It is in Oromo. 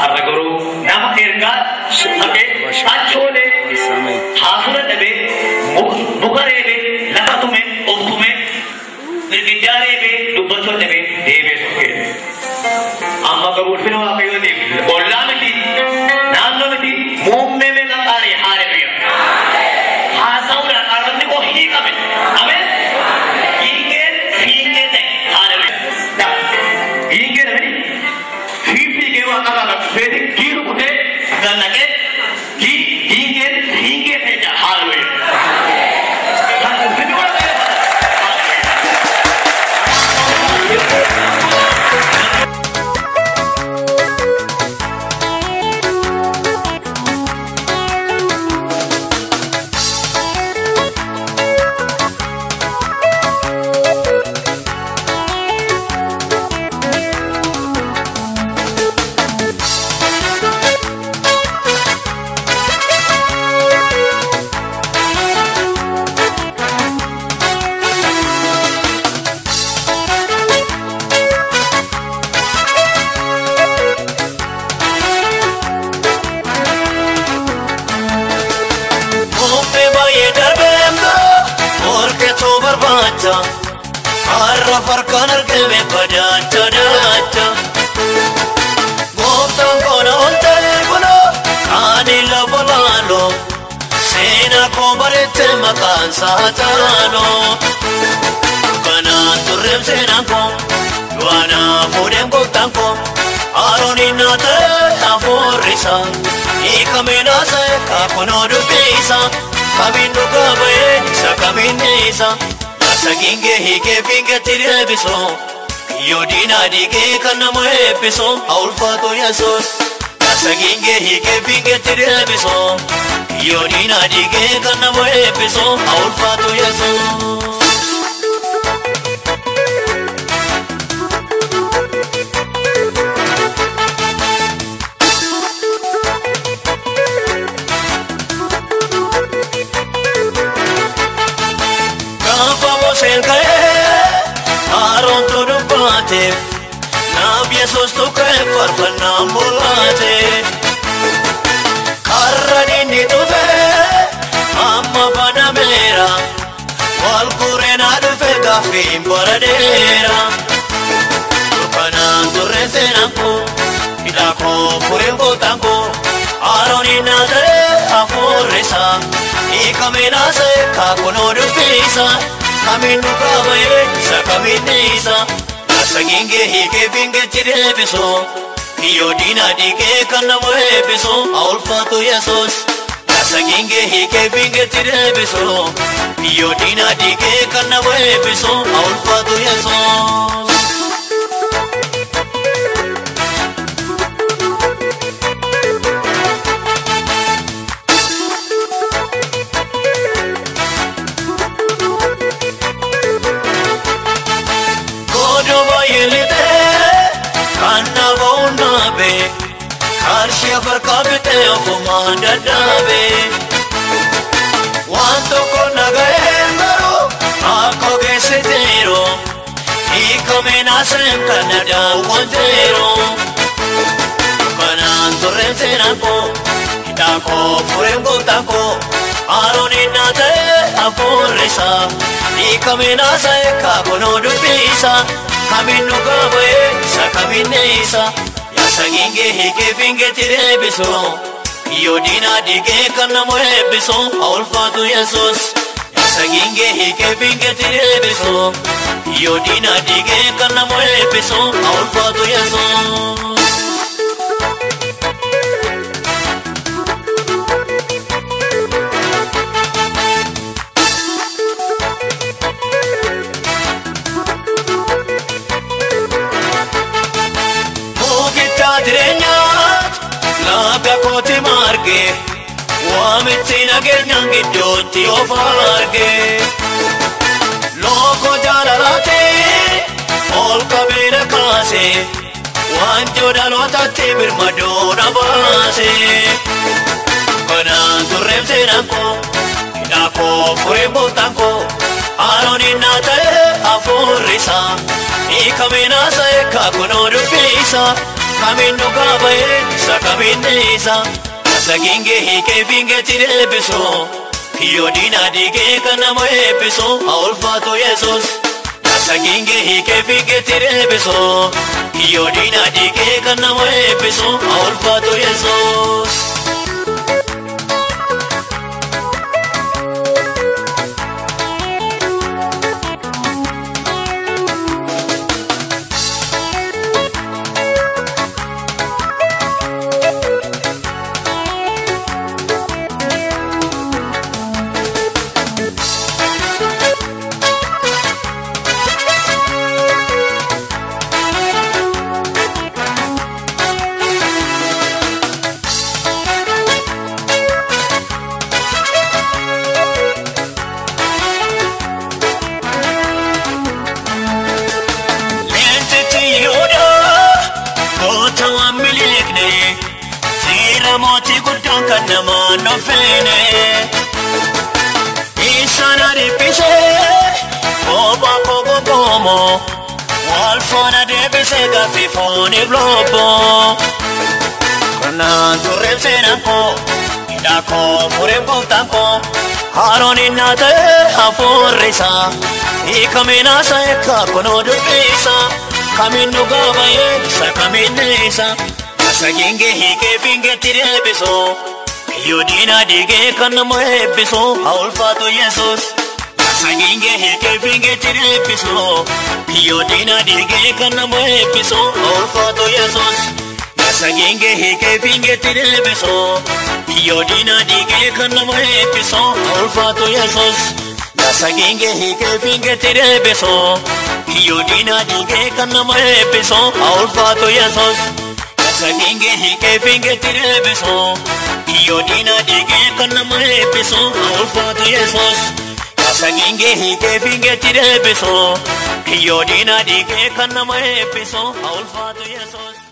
har'a garuu nama ergaa hafee achoolee haafura dhabee muka reebee lafa tume of tume girgiddaa reebee dubbachuu dhabee deebee tokkee amma garuu ulfina waaqayyootiif ollaa you. Morkeetu barbaacha har'a farkaan argame badaacha daacha. Gooftaan koona ol ta'ee kuna qaanii lafa laaloo seenaa koo bareettee maqaan isaa taanoo. Kanaan turreem seenaan koo du'aanaa fuudheen gooftaan koo Arooniin naa ta'e hafuurri isaa hiikamee naa ta'e kaakunoo dubbii isaa kamiin dhugaa ba'ee isa kamiin dhiisa Yaasa gingee hiikee fingeetti deebisu yoo diinaa dhiigee kan nama eebbisu haa ulfaatu yesuus Yaasa gingee hiikee fingeetti deebisu yoo diinaa dhiigee kan nama eebbisu haa ulfaatu yesuus. mulate N-am iesos tu că farfana mulate Carra ninni dufe Amma bana mera Wal kurena dufe gafin boradera Turkana turre senanko Hidako purin kotanko Aroni nazare afurrisa Ikamena se kakuno dufisa Kamin nukabaye sa kamin nisa saginge hike binge chire biso iyo dina dike kana moe biso aulfa tu yesos saginge hike binge chire biso iyo dina dike kana moe biso aulfa tu yesos qarshii afarkaa bitee ofumaan dadhabe. Waan tokko nagaheen garuu akka ogeessiteeru hiikamee naaseen kan na daawwateeru. Kanaan turreen seenaan koo hidhaa koo fureen gooftaan koo Arooniin naa ta'e hafuurri isaa hiikamee naasa'e kaakunoo dubbii isaa kamiin dhugaa ba'ee isa kamiin dhiisa saginge hike binge tire biso yodina dige kana moe biso aur olfatu yesus saginge hike binge tire biso yodina dige kana moe biso aur olfatu yesus waamichi nageenyaan gidduutti of arge. Looko jaalalaati ol qabeena kaase waanjoo dhalootatti birmadoona baase. Kanaan turreef seenaan koo hidhaa koo furee gooftaan koo Arooniin naa ta'e hafuurri isaa hiikamee naa ta'e kaakunoo dubbii isaa kamiin dhugaa ba'ee isa kamiin सकेंगे ही केपेंगे चिरे पिसो। फियो डीना डीगे कनम पिसो। और फातो ये सोस सकेंगे ही केपेंगे चिरे पिसो। फियो डीना डीगे कनम पिसो। और फातो ये सोस seera mootii guddaan kan namaan dhofeene. Isaan ariifisee kophaa koo gogoomoo wal faana deebisee gaaffii fooniif lobboo. Kanaan turreef seenaan koo hidhaa koo fureef gooftaan koo haaroon innaa ta'e hafuurri isaa hiikameen haasa'e kunoo dubbii isaa kamiin dhugaa ba'ee isa kamiin isa Sakinge hike pinge tire eh, episo Yodina dige eh, kanamo eh, episo Aulfato Jesus? Sakinge hike pinge tire episo Yodina dige kanamo episo Aulfato Jesus? Sakinge hike pinge tire episo Yodina dige kanamo episo Aulfato Jesus? Sakinge hike pinge tire episo Yodina dige kanamo episo Aulfato Jesus? Ulfaatu yesus Saginge hike fingetti deebisu kiyyoo diinaa diigee kan nama eebbisu ulfaatu yesus Saginge hike fingetti deebisu kiyyoo diinaa diigee kan nama eebbisu ulfaatu yesus